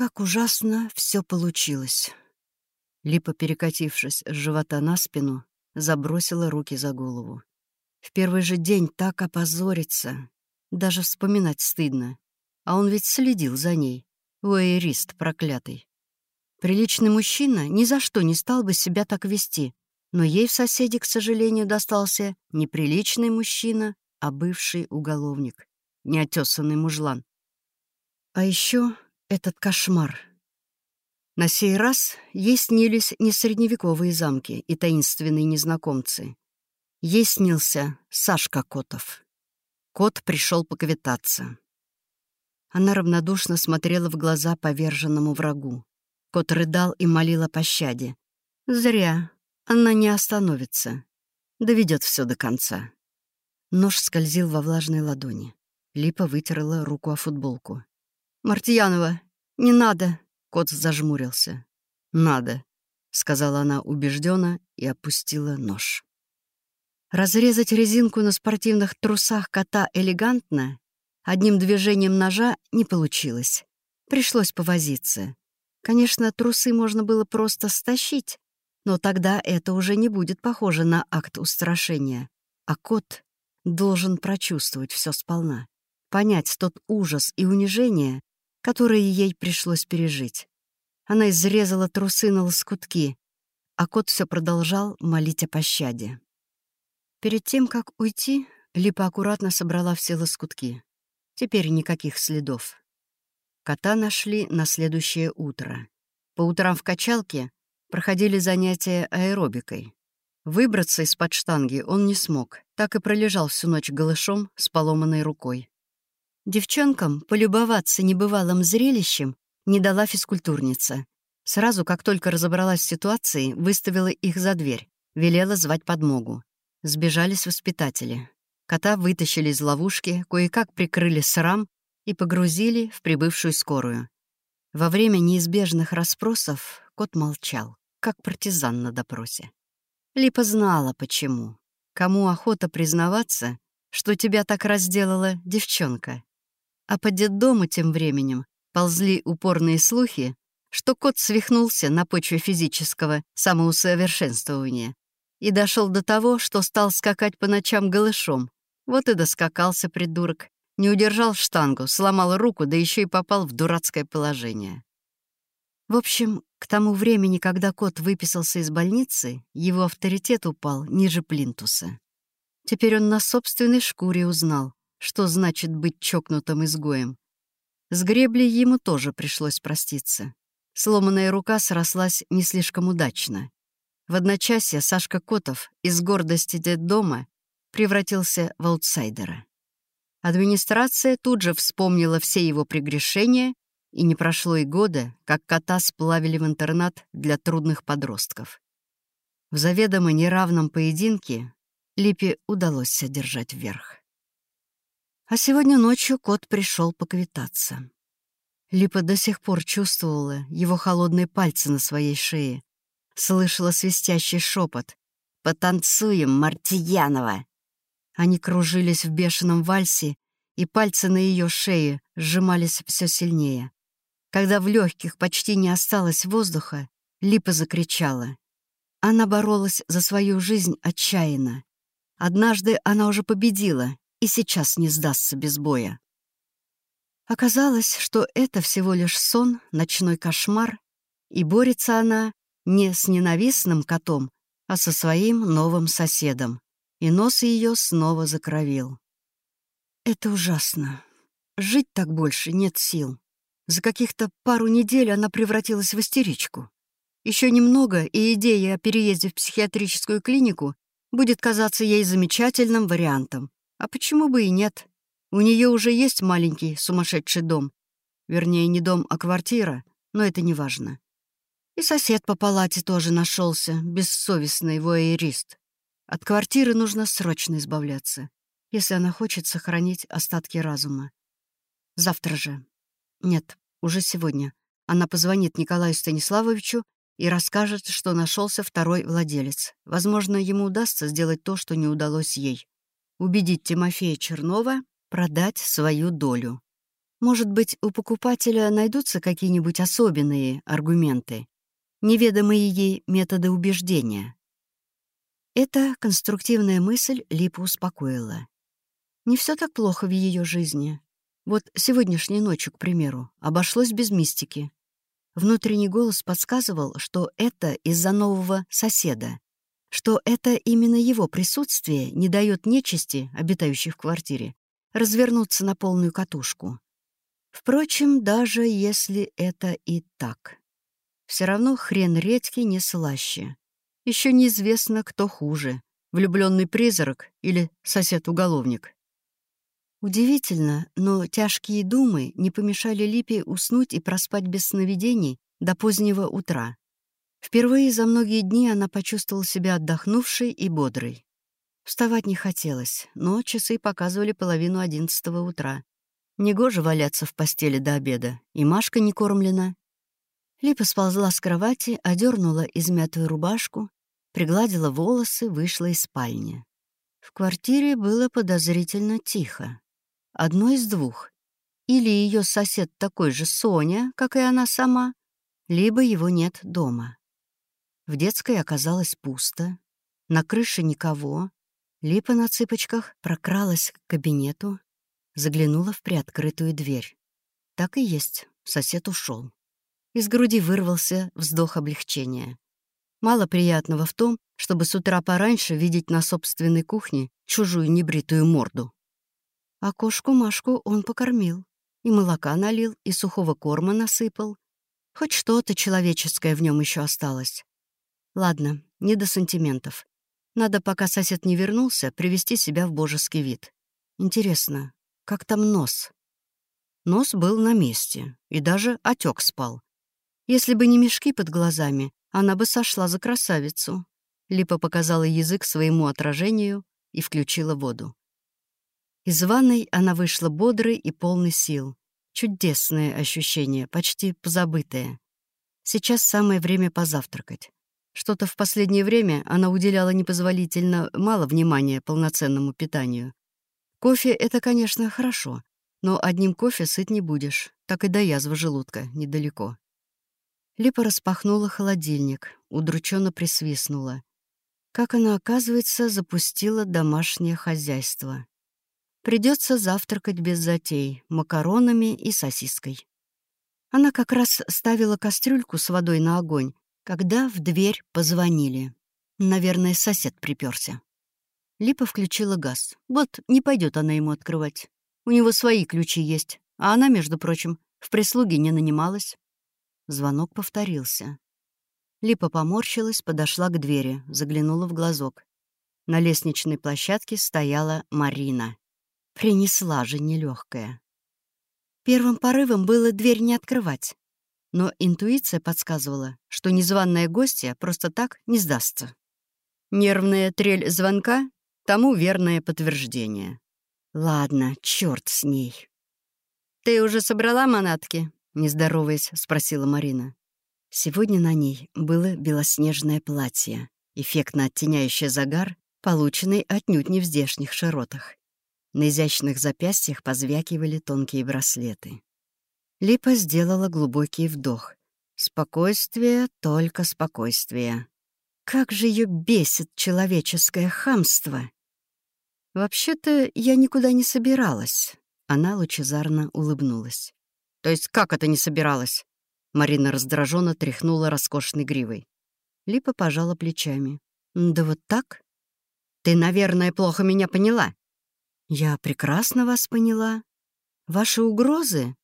Как ужасно все получилось. Липа, перекатившись с живота на спину, забросила руки за голову. В первый же день так опозориться. Даже вспоминать стыдно. А он ведь следил за ней. Уэйрист проклятый. Приличный мужчина ни за что не стал бы себя так вести. Но ей в соседе, к сожалению, достался не приличный мужчина, а бывший уголовник. Неотесанный мужлан. А еще этот кошмар. На сей раз ей снились не средневековые замки и таинственные незнакомцы. Ей снился Сашка Котов. Кот пришел поквитаться. Она равнодушно смотрела в глаза поверженному врагу. Кот рыдал и молил о пощаде. Зря. Она не остановится. Доведет все до конца. Нож скользил во влажной ладони. Липа вытерла руку о футболку. «Мартьянова, не надо!» Кот зажмурился. «Надо», — сказала она убежденно и опустила нож. Разрезать резинку на спортивных трусах кота элегантно одним движением ножа не получилось. Пришлось повозиться. Конечно, трусы можно было просто стащить, но тогда это уже не будет похоже на акт устрашения. А кот должен прочувствовать все сполна, понять тот ужас и унижение, которые ей пришлось пережить. Она изрезала трусы на лоскутки, а кот все продолжал молить о пощаде. Перед тем, как уйти, Липа аккуратно собрала все лоскутки. Теперь никаких следов. Кота нашли на следующее утро. По утрам в качалке проходили занятия аэробикой. Выбраться из-под штанги он не смог, так и пролежал всю ночь голышом с поломанной рукой. Девчонкам полюбоваться небывалым зрелищем не дала физкультурница. Сразу, как только разобралась с ситуацией, выставила их за дверь, велела звать подмогу. Сбежались воспитатели. Кота вытащили из ловушки, кое-как прикрыли срам и погрузили в прибывшую скорую. Во время неизбежных расспросов кот молчал, как партизан на допросе. Липа знала, почему. Кому охота признаваться, что тебя так разделала девчонка. А по детдому тем временем ползли упорные слухи, что кот свихнулся на почве физического самоусовершенствования и дошел до того, что стал скакать по ночам голышом. Вот и доскакался придурок. Не удержал штангу, сломал руку, да еще и попал в дурацкое положение. В общем, к тому времени, когда кот выписался из больницы, его авторитет упал ниже плинтуса. Теперь он на собственной шкуре узнал, что значит быть чокнутым изгоем. С греблей ему тоже пришлось проститься. Сломанная рука срослась не слишком удачно. В одночасье Сашка Котов из гордости детдома превратился в аутсайдера. Администрация тут же вспомнила все его прегрешения, и не прошло и года, как кота сплавили в интернат для трудных подростков. В заведомо неравном поединке Липе удалось одержать верх. А сегодня ночью кот пришел поквитаться. Липа до сих пор чувствовала его холодные пальцы на своей шее, слышала свистящий шепот «Потанцуем, Мартьянова!». Они кружились в бешеном вальсе, и пальцы на ее шее сжимались все сильнее. Когда в легких почти не осталось воздуха, Липа закричала. Она боролась за свою жизнь отчаянно. Однажды она уже победила, и сейчас не сдастся без боя. Оказалось, что это всего лишь сон, ночной кошмар, и борется она не с ненавистным котом, а со своим новым соседом, и нос ее снова закровил. Это ужасно. Жить так больше нет сил. За каких-то пару недель она превратилась в истеричку. Еще немного, и идея о переезде в психиатрическую клинику будет казаться ей замечательным вариантом. А почему бы и нет? У нее уже есть маленький сумасшедший дом. Вернее, не дом, а квартира, но это не важно. И сосед по палате тоже нашелся, бессовестный воэрист. От квартиры нужно срочно избавляться, если она хочет сохранить остатки разума. Завтра же. Нет, уже сегодня. Она позвонит Николаю Станиславовичу и расскажет, что нашелся второй владелец. Возможно, ему удастся сделать то, что не удалось ей убедить Тимофея Чернова продать свою долю. Может быть, у покупателя найдутся какие-нибудь особенные аргументы, неведомые ей методы убеждения. Эта конструктивная мысль Липа успокоила. Не все так плохо в ее жизни. Вот сегодняшней ночью, к примеру, обошлось без мистики. Внутренний голос подсказывал, что это из-за нового соседа, что это именно его присутствие не дает нечисти, обитающей в квартире, развернуться на полную катушку. Впрочем, даже если это и так, все равно хрен редкий не слаще. Еще неизвестно, кто хуже — влюбленный призрак или сосед-уголовник. Удивительно, но тяжкие думы не помешали Липе уснуть и проспать без сновидений до позднего утра. Впервые за многие дни она почувствовала себя отдохнувшей и бодрой. Вставать не хотелось, но часы показывали половину одиннадцатого утра. Негоже валяться в постели до обеда, и Машка не кормлена. Липа сползла с кровати, одернула измятую рубашку, пригладила волосы, вышла из спальни. В квартире было подозрительно тихо. Одно из двух. Или ее сосед такой же Соня, как и она сама, либо его нет дома. В детской оказалось пусто, на крыше никого. Липа на цыпочках прокралась к кабинету, заглянула в приоткрытую дверь. Так и есть, сосед ушел. Из груди вырвался вздох облегчения. Мало приятного в том, чтобы с утра пораньше видеть на собственной кухне чужую небритую морду. А кошку Машку он покормил. И молока налил, и сухого корма насыпал. Хоть что-то человеческое в нем еще осталось. Ладно, не до сантиментов. Надо, пока сосед не вернулся, привести себя в божеский вид. Интересно, как там нос? Нос был на месте, и даже отек спал. Если бы не мешки под глазами, она бы сошла за красавицу. Липа показала язык своему отражению и включила воду. Из ванной она вышла бодрой и полной сил. Чудесное ощущение, почти позабытое. Сейчас самое время позавтракать. Что-то в последнее время она уделяла непозволительно мало внимания полноценному питанию. Кофе — это, конечно, хорошо, но одним кофе сыт не будешь, так и до язвы желудка недалеко. Липа распахнула холодильник, удрученно присвистнула. Как она, оказывается, запустила домашнее хозяйство. Придется завтракать без затей, макаронами и сосиской. Она как раз ставила кастрюльку с водой на огонь, когда в дверь позвонили. Наверное, сосед приперся. Липа включила газ. Вот не пойдет она ему открывать. У него свои ключи есть, а она, между прочим, в прислуге не нанималась. Звонок повторился. Липа поморщилась, подошла к двери, заглянула в глазок. На лестничной площадке стояла Марина. Принесла же нелегкая. Первым порывом было дверь не открывать. Но интуиция подсказывала, что незваная гостья просто так не сдастся. Нервная трель звонка — тому верное подтверждение. Ладно, черт с ней. «Ты уже собрала манатки?» — не здороваясь, спросила Марина. Сегодня на ней было белоснежное платье, эффектно оттеняющее загар, полученный отнюдь не в здешних широтах. На изящных запястьях позвякивали тонкие браслеты. Липа сделала глубокий вдох. Спокойствие, только спокойствие. Как же ее бесит человеческое хамство! «Вообще-то я никуда не собиралась», — она лучезарно улыбнулась. «То есть как это не собиралась?» Марина раздраженно тряхнула роскошной гривой. Липа пожала плечами. «Да вот так? Ты, наверное, плохо меня поняла. «Я прекрасно вас поняла. Ваши угрозы?»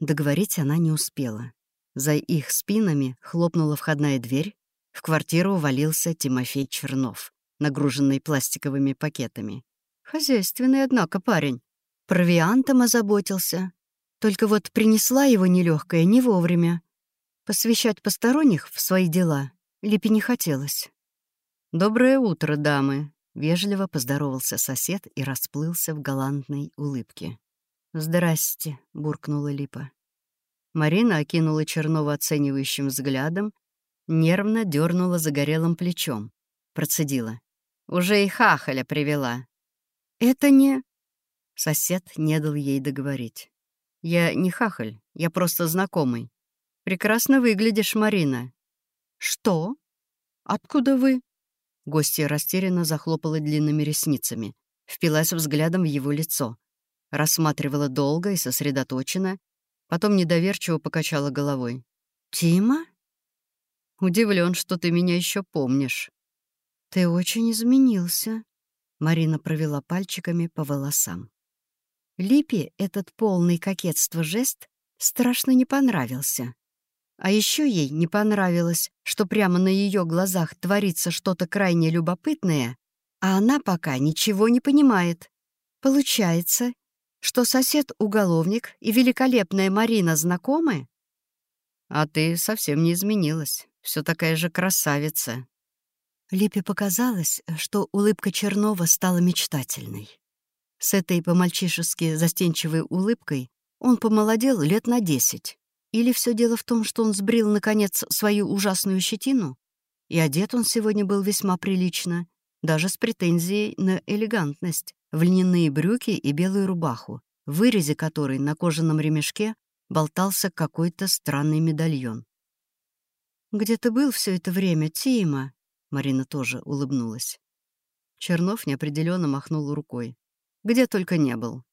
Договорить она не успела. За их спинами хлопнула входная дверь. В квартиру валился Тимофей Чернов, нагруженный пластиковыми пакетами. Хозяйственный, однако, парень. Провиантом озаботился. Только вот принесла его нелегкая не вовремя. Посвящать посторонних в свои дела Липе не хотелось. «Доброе утро, дамы», Вежливо поздоровался сосед и расплылся в галантной улыбке. «Здрасте», — буркнула Липа. Марина окинула Чернова оценивающим взглядом, нервно дернула загорелым плечом. Процедила. «Уже и хахаля привела». «Это не...» Сосед не дал ей договорить. «Я не хахаль, я просто знакомый. Прекрасно выглядишь, Марина». «Что? Откуда вы?» Гостья растерянно захлопала длинными ресницами, впилась взглядом в его лицо, рассматривала долго и сосредоточенно, потом недоверчиво покачала головой. «Тима?» «Удивлен, что ты меня еще помнишь». «Ты очень изменился», — Марина провела пальчиками по волосам. Липе этот полный кокетство жест страшно не понравился. А еще ей не понравилось, что прямо на ее глазах творится что-то крайне любопытное, а она пока ничего не понимает. Получается, что сосед-уголовник и великолепная Марина знакомы? А ты совсем не изменилась. Все такая же красавица. Липе показалось, что улыбка Чернова стала мечтательной. С этой по-мальчишески застенчивой улыбкой он помолодел лет на десять. Или все дело в том, что он сбрил, наконец, свою ужасную щетину? И одет он сегодня был весьма прилично, даже с претензией на элегантность, в льняные брюки и белую рубаху, в вырезе которой на кожаном ремешке болтался какой-то странный медальон. «Где ты был все это время, Тима?» Марина тоже улыбнулась. Чернов неопределенно махнул рукой. «Где только не был».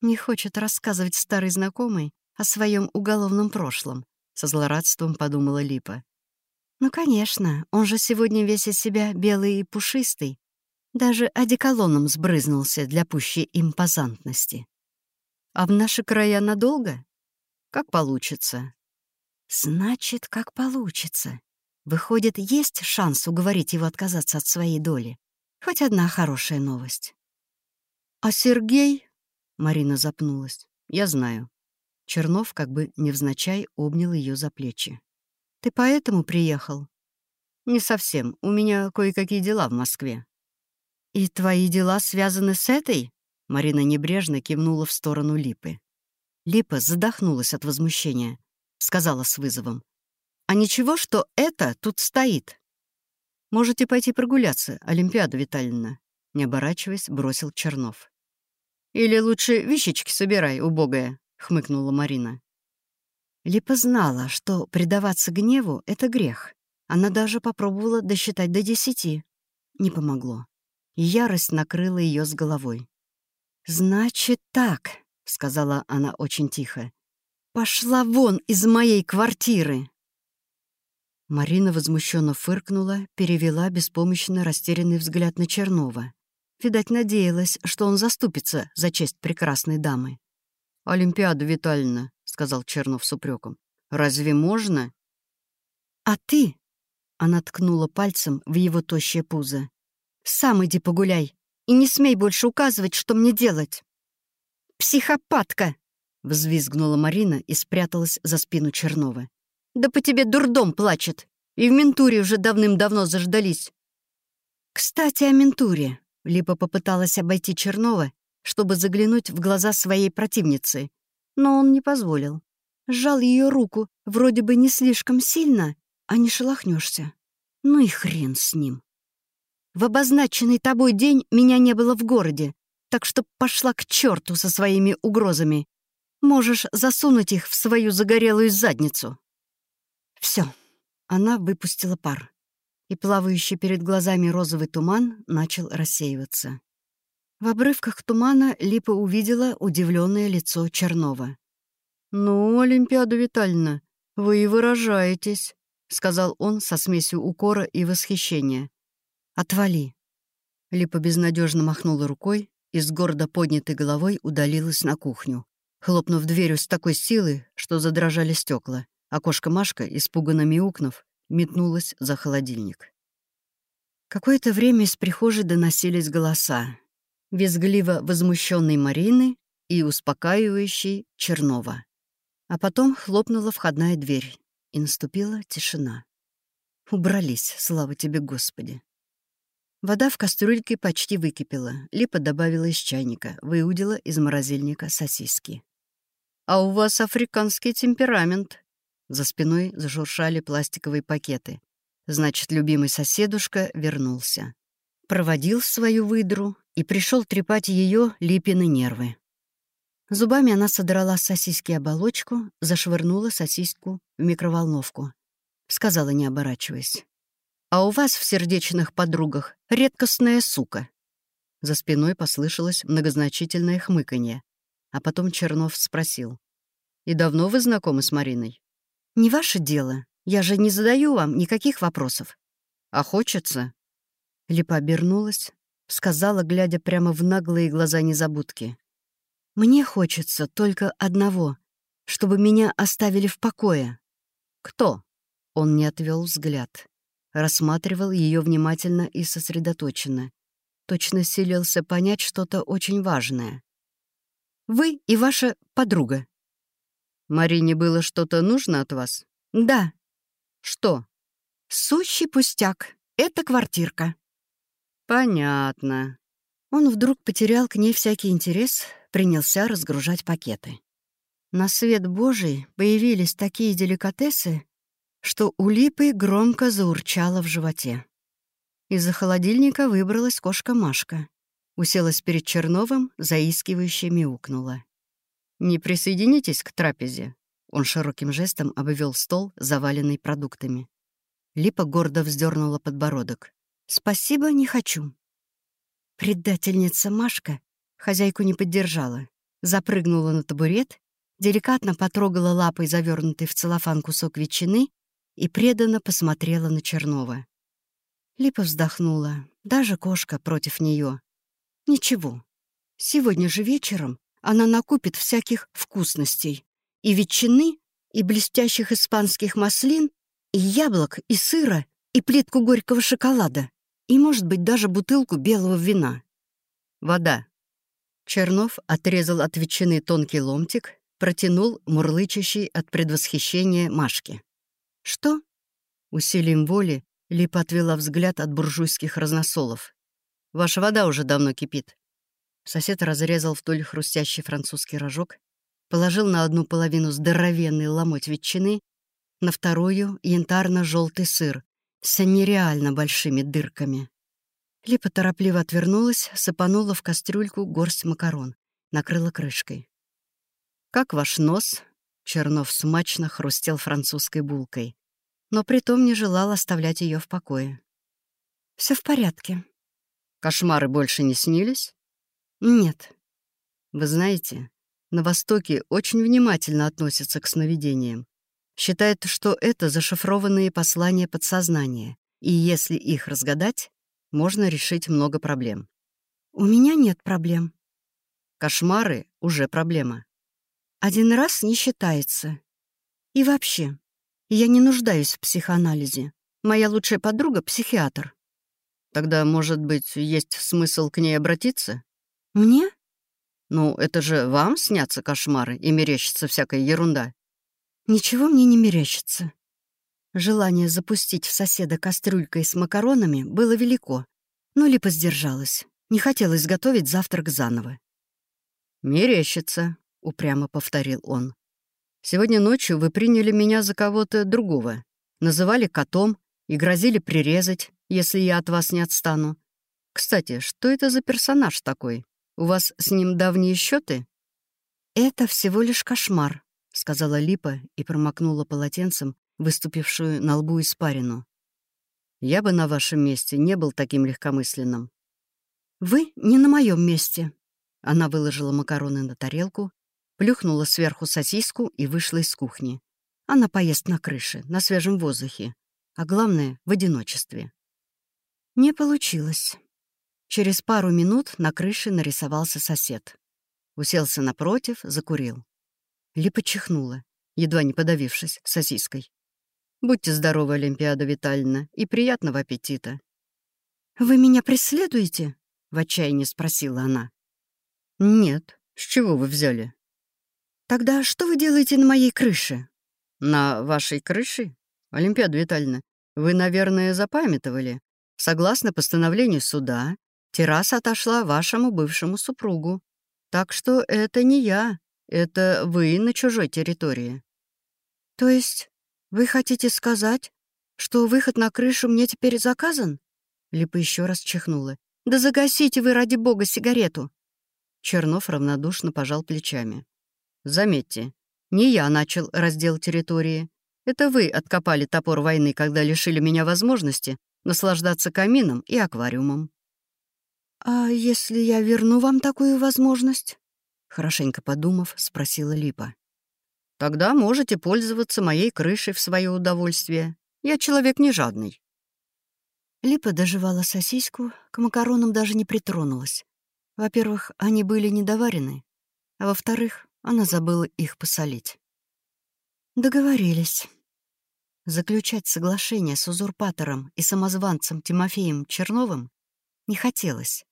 «Не хочет рассказывать старый знакомый о своем уголовном прошлом», — со злорадством подумала Липа. «Ну, конечно, он же сегодня весь из себя белый и пушистый. Даже одеколоном сбрызнулся для пущей импозантности. А в наши края надолго? Как получится?» «Значит, как получится. Выходит, есть шанс уговорить его отказаться от своей доли. Хоть одна хорошая новость». «А Сергей?» — Марина запнулась. «Я знаю. Чернов как бы невзначай обнял ее за плечи. «Ты поэтому приехал?» «Не совсем. У меня кое-какие дела в Москве». «И твои дела связаны с этой?» Марина небрежно кивнула в сторону Липы. Липа задохнулась от возмущения. Сказала с вызовом. «А ничего, что это тут стоит?» «Можете пойти прогуляться, Олимпиада Витальевна», не оборачиваясь, бросил Чернов. «Или лучше вещички собирай, убогая», — хмыкнула Марина. Липа знала, что предаваться гневу — это грех. Она даже попробовала досчитать до десяти. Не помогло. Ярость накрыла ее с головой. «Значит так», — сказала она очень тихо. «Пошла вон из моей квартиры!» Марина возмущенно фыркнула, перевела беспомощно растерянный взгляд на Чернова. Видать, надеялась, что он заступится за честь прекрасной дамы. «Олимпиада Витальевна», — сказал Чернов с упреком. «Разве можно?» «А ты?» — она ткнула пальцем в его тощее пузо. «Сам иди погуляй и не смей больше указывать, что мне делать!» «Психопатка!» — взвизгнула Марина и спряталась за спину Чернова. «Да по тебе дурдом плачет! И в ментуре уже давным-давно заждались!» «Кстати, о ментуре!» — Липа попыталась обойти Чернова чтобы заглянуть в глаза своей противницы. Но он не позволил. Сжал ее руку, вроде бы не слишком сильно, а не шелохнешься. Ну и хрен с ним. В обозначенный тобой день меня не было в городе, так что пошла к черту со своими угрозами. Можешь засунуть их в свою загорелую задницу. Все. Она выпустила пар, и плавающий перед глазами розовый туман начал рассеиваться. В обрывках тумана Липа увидела удивленное лицо Чернова. «Ну, Олимпиада Витальевна, вы и выражаетесь», — сказал он со смесью укора и восхищения. «Отвали». Липа безнадежно махнула рукой и с гордо поднятой головой удалилась на кухню, хлопнув дверью с такой силой, что задрожали стекла, а кошка Машка, испуганно мяукнув, метнулась за холодильник. Какое-то время из прихожей доносились голоса визгливо возмущенной Марины и успокаивающей Чернова. А потом хлопнула входная дверь, и наступила тишина. Убрались, слава тебе, Господи. Вода в кастрюльке почти выкипела. Липа добавила из чайника, выудила из морозильника сосиски. «А у вас африканский темперамент». За спиной зашуршали пластиковые пакеты. Значит, любимый соседушка вернулся. Проводил свою выдру и пришел трепать ее Липины нервы. Зубами она содрала с сосиски оболочку, зашвырнула сосиску в микроволновку. Сказала, не оборачиваясь. «А у вас в сердечных подругах редкостная сука». За спиной послышалось многозначительное хмыканье, а потом Чернов спросил. «И давно вы знакомы с Мариной?» «Не ваше дело. Я же не задаю вам никаких вопросов». «А хочется?» Липа обернулась, сказала, глядя прямо в наглые глаза незабудки. «Мне хочется только одного, чтобы меня оставили в покое». «Кто?» Он не отвел взгляд. Рассматривал ее внимательно и сосредоточенно. Точно силился понять что-то очень важное. «Вы и ваша подруга». «Марине было что-то нужно от вас?» «Да». «Что?» «Сущий пустяк. Это квартирка». «Понятно». Он вдруг потерял к ней всякий интерес, принялся разгружать пакеты. На свет Божий появились такие деликатесы, что у Липы громко заурчало в животе. Из-за холодильника выбралась кошка Машка. Уселась перед Черновым, заискивающе мяукнула. «Не присоединитесь к трапезе?» Он широким жестом обвел стол, заваленный продуктами. Липа гордо вздернула подбородок. «Спасибо, не хочу». Предательница Машка хозяйку не поддержала. Запрыгнула на табурет, деликатно потрогала лапой завернутый в целлофан кусок ветчины и преданно посмотрела на Чернова. Липа вздохнула. Даже кошка против нее. Ничего. Сегодня же вечером она накупит всяких вкусностей. И ветчины, и блестящих испанских маслин, и яблок, и сыра, и плитку горького шоколада и, может быть, даже бутылку белого вина. Вода. Чернов отрезал от ветчины тонкий ломтик, протянул мурлычащий от предвосхищения Машке. «Что?» Усилием воли Липа отвела взгляд от буржуйских разносолов. «Ваша вода уже давно кипит». Сосед разрезал вдоль хрустящий французский рожок, положил на одну половину здоровенный ломоть ветчины, на вторую — янтарно-желтый сыр, с нереально большими дырками. Липа торопливо отвернулась, сыпанула в кастрюльку горсть макарон, накрыла крышкой. «Как ваш нос?» Чернов смачно хрустел французской булкой, но притом не желал оставлять ее в покое. Все в порядке». «Кошмары больше не снились?» «Нет». «Вы знаете, на Востоке очень внимательно относятся к сновидениям. Считает, что это зашифрованные послания подсознания, и если их разгадать, можно решить много проблем. «У меня нет проблем». Кошмары — уже проблема. Один раз не считается. И вообще, я не нуждаюсь в психоанализе. Моя лучшая подруга — психиатр. Тогда, может быть, есть смысл к ней обратиться? Мне? Ну, это же вам снятся кошмары и мерещится всякая ерунда. Ничего мне не мерещится. Желание запустить в соседа кастрюлькой с макаронами было велико, но Липа сдержалась. Не хотелось готовить завтрак заново. «Мерещится», — упрямо повторил он. «Сегодня ночью вы приняли меня за кого-то другого, называли котом и грозили прирезать, если я от вас не отстану. Кстати, что это за персонаж такой? У вас с ним давние счеты? «Это всего лишь кошмар», — сказала Липа и промокнула полотенцем выступившую на лбу испарину. «Я бы на вашем месте не был таким легкомысленным». «Вы не на моем месте». Она выложила макароны на тарелку, плюхнула сверху сосиску и вышла из кухни. Она поест на крыше, на свежем воздухе, а главное — в одиночестве. Не получилось. Через пару минут на крыше нарисовался сосед. Уселся напротив, закурил. Липа чихнула, едва не подавившись сосиской. «Будьте здоровы, Олимпиада Витальевна, и приятного аппетита!» «Вы меня преследуете?» — в отчаянии спросила она. «Нет. С чего вы взяли?» «Тогда что вы делаете на моей крыше?» «На вашей крыше? Олимпиада Витальевна, вы, наверное, запамятовали. Согласно постановлению суда, терраса отошла вашему бывшему супругу. Так что это не я, это вы на чужой территории. То есть вы хотите сказать, что выход на крышу мне теперь заказан? Липа еще раз чихнула. Да загасите вы, ради бога, сигарету. Чернов равнодушно пожал плечами. «Заметьте, не я начал раздел территории. Это вы откопали топор войны, когда лишили меня возможности наслаждаться камином и аквариумом». «А если я верну вам такую возможность?» Хорошенько подумав, спросила Липа. «Тогда можете пользоваться моей крышей в свое удовольствие. Я человек не жадный». Липа доживала сосиску, к макаронам даже не притронулась. Во-первых, они были недоварены, а во-вторых, она забыла их посолить. Договорились. Заключать соглашение с узурпатором и самозванцем Тимофеем Черновым не хотелось.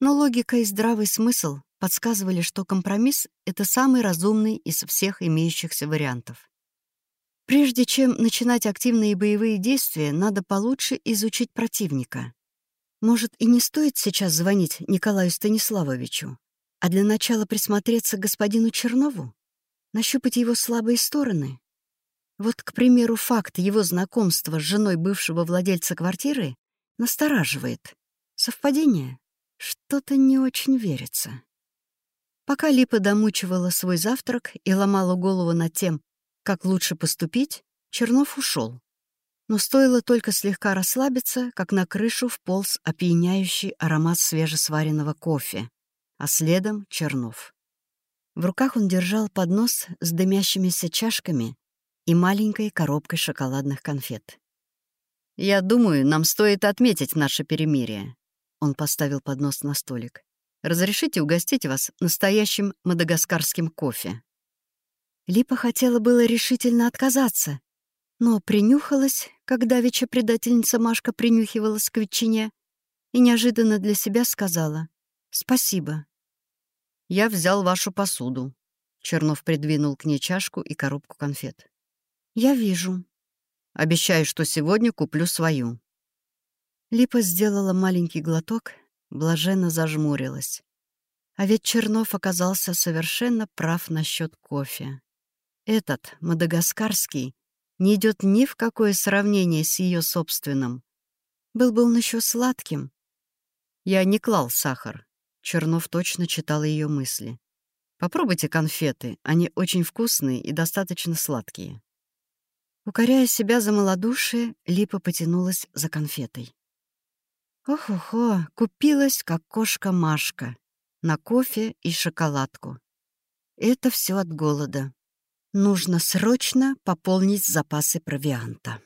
Но логика и здравый смысл подсказывали, что компромисс — это самый разумный из всех имеющихся вариантов. Прежде чем начинать активные боевые действия, надо получше изучить противника. Может, и не стоит сейчас звонить Николаю Станиславовичу, а для начала присмотреться к господину Чернову? Нащупать его слабые стороны? Вот, к примеру, факт его знакомства с женой бывшего владельца квартиры настораживает. Совпадение? Что-то не очень верится. Пока Липа домучивала свой завтрак и ломала голову над тем, как лучше поступить, Чернов ушел. Но стоило только слегка расслабиться, как на крышу вполз опьяняющий аромат свежесваренного кофе, а следом — Чернов. В руках он держал поднос с дымящимися чашками и маленькой коробкой шоколадных конфет. «Я думаю, нам стоит отметить наше перемирие», — он поставил поднос на столик. «Разрешите угостить вас настоящим мадагаскарским кофе?» Липа хотела было решительно отказаться, но принюхалась, когда веча предательница Машка принюхивалась к ветчине, и неожиданно для себя сказала «Спасибо». «Я взял вашу посуду». Чернов придвинул к ней чашку и коробку конфет. «Я вижу». «Обещаю, что сегодня куплю свою». Липа сделала маленький глоток, блаженно зажмурилась. А ведь Чернов оказался совершенно прав насчет кофе. Этот, мадагаскарский, не идет ни в какое сравнение с ее собственным. Был бы он еще сладким. Я не клал сахар. Чернов точно читал ее мысли. Попробуйте конфеты, они очень вкусные и достаточно сладкие. Укоряя себя за малодушие, Липа потянулась за конфетой. Ох-охо, купилась, как кошка Машка, на кофе и шоколадку. Это все от голода. Нужно срочно пополнить запасы провианта.